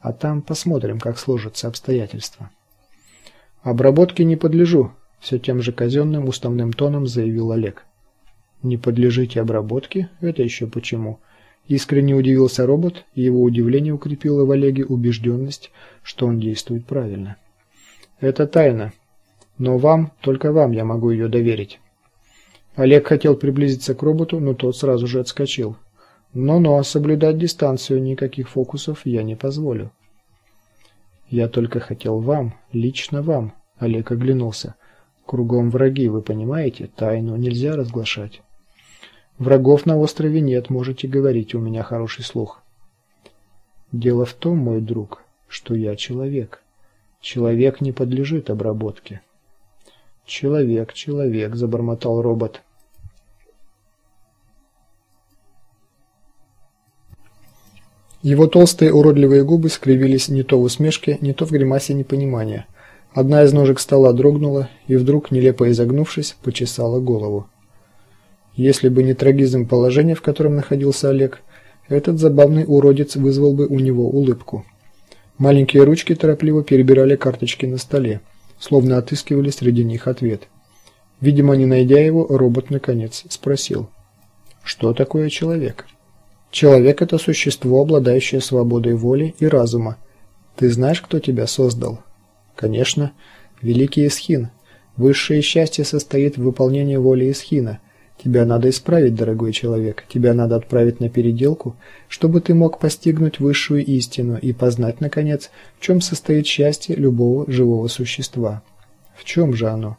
а там посмотрим, как сложатся обстоятельства. Обработке не подлежу, все тем же казенным уставным тоном заявил Олег. Не подлежите обработке? Это еще почему? Искренне удивился робот, и его удивление укрепило в Олеге убежденность, что он действует правильно. Это тайна, но вам, только вам я могу ее доверить. Олег хотел приблизиться к роботу, но тот сразу же отскочил. Но-но, соблюдать дистанцию, никаких фокусов я не позволю. Я только хотел вам, лично вам, Олег оглянулся. Кругом враги, вы понимаете? Тайну нельзя разглашать. Врагов на острове нет, можете говорить, у меня хороший слух. Дело в том, мой друг, что я человек. Человек не подлежит обработке. Человек, человек, забормотал робот. Его толстые уродливые губы скривились не то в усмешке, не то в гримасе непонимания. Одна из ножек стола дрогнула и вдруг, нелепо изогнувшись, почесала голову. Если бы не трагизм положения, в котором находился Олег, этот забавный уродец вызвал бы у него улыбку. Маленькие ручки торопливо перебирали карточки на столе, словно отыскивали среди них ответ. Видимо, не найдя его, робот наконец спросил: "Что такое человек?" Человек это существо, обладающее свободой воли и разума. Ты знаешь, кто тебя создал? Конечно, великий Исхин. Высшее счастье состоит в выполнении воли Исхина. Тебя надо исправить, дорогой человек. Тебя надо отправить на переделку, чтобы ты мог постигнуть высшую истину и познать наконец, в чем состоит счастье любого живого существа. В чем же оно?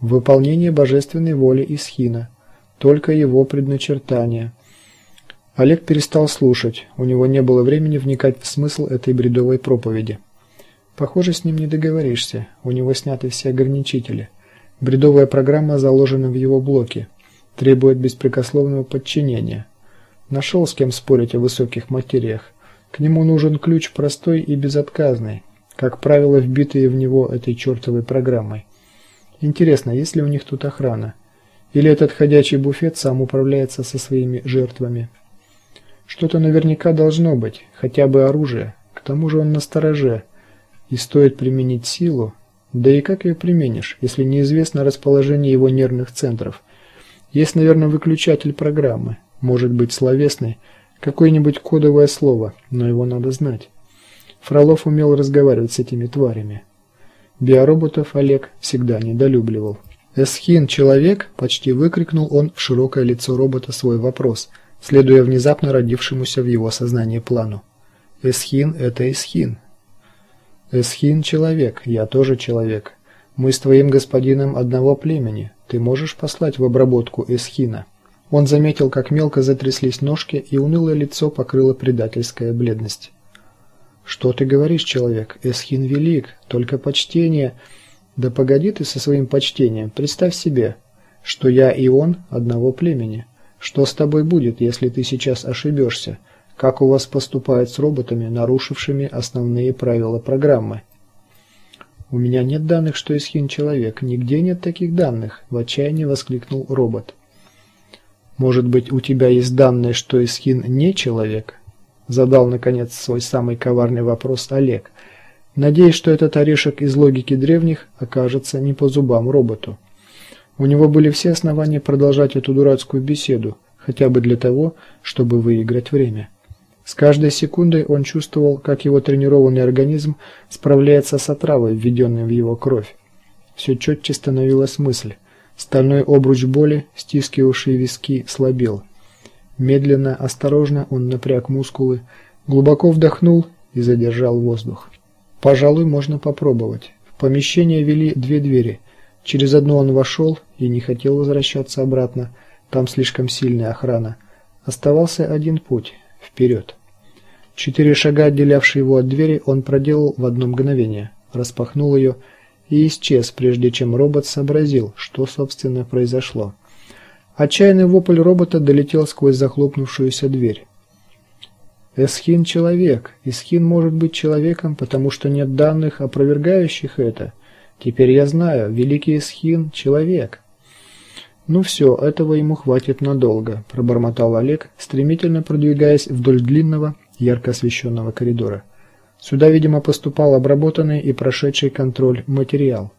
В выполнении божественной воли Исхина, только его предначертания – Олег перестал слушать. У него не было времени вникать в смысл этой бредовой проповеди. Похоже, с ним не договоришься. У него сняты все ограничители. Бредовая программа заложена в его блоке, требует беспрекословного подчинения. Нашел с кем спорить о высоких материях. К нему нужен ключ простой и безотказный, как правило, вбитый в него этой чертовой программой. Интересно, есть ли у них тут охрана? Или этот ходячий буфет сам управляется со своими жертвами? Что-то наверняка должно быть, хотя бы оружие. К тому же он на стороже. И стоит применить силу, да и как ее применишь, если неизвестно расположение его нервных центров? Есть, наверное, выключатель программы, может быть, словесный, какое-нибудь кодовое слово, но его надо знать. Фролов умел разговаривать с этими тварями. Биороботов Олег всегда недолюбливал. «Эсхин, человек!» – почти выкрикнул он в широкое лицо робота свой вопрос – следуя внезапно родившемуся в его сознании плану. Эсхин это Эсхин. Эсхин человек, я тоже человек. Мы с твоим господином одного племени. Ты можешь послать в обработку Эсхина. Он заметил, как мелко затряслись ножки, и унылое лицо покрыло предательская бледность. Что ты говоришь, человек? Эсхин велик, только почтение. Да погоди ты со своим почтением. Представь себе, что я и он одного племени. Что с тобой будет, если ты сейчас ошибешься? Как у вас поступают с роботами, нарушившими основные правила программы? У меня нет данных, что Исхин человек. Нигде нет таких данных, в отчаянии воскликнул робот. Может быть, у тебя есть данные, что Исхин не человек? задал наконец свой самый коварный вопрос Олег. Надеюсь, что этот орешек из логики древних окажется не по зубам роботу. У него были все основания продолжать эту дурацкую беседу, хотя бы для того, чтобы выиграть время. С каждой секундой он чувствовал, как его тренированный организм справляется с отравой, введенной в его кровь. Все четче становилась мысль. Стальной обруч боли, стискивавший виски, слабел. Медленно, осторожно он напряг мускулы, глубоко вдохнул и задержал воздух. Пожалуй, можно попробовать. В помещение вели две двери. Через одну он вошел и не хотел возвращаться обратно. Там слишком сильная охрана. Оставался один путь вперед. Четыре шага, отделявшие его от двери, он проделал в одно мгновение. Распахнул ее и исчез, прежде чем робот сообразил, что собственно произошло. Отчаянный вопль робота долетел сквозь захлопнувшуюся дверь. Эсхин человек. Эсхин может быть человеком, потому что нет данных, опровергающих это. Теперь я знаю, великий Исхин человек. Ну все, этого ему хватит надолго, пробормотал Олег, стремительно продвигаясь вдоль длинного, ярко освещенного коридора. Сюда, видимо, поступал обработанный и прошедший контроль материал.